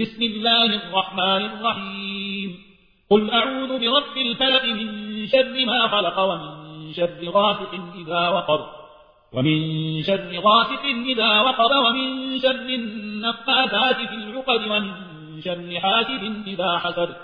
بسم الله الرحمن الرحيم. قل أعوذ برب الفلق من شر ما خلق ومن شر غاسق إذا وقر. ومن شر غاسق إذا وقر ومن شر النفاثات في العقد ومن شر حاسد إذا حسد.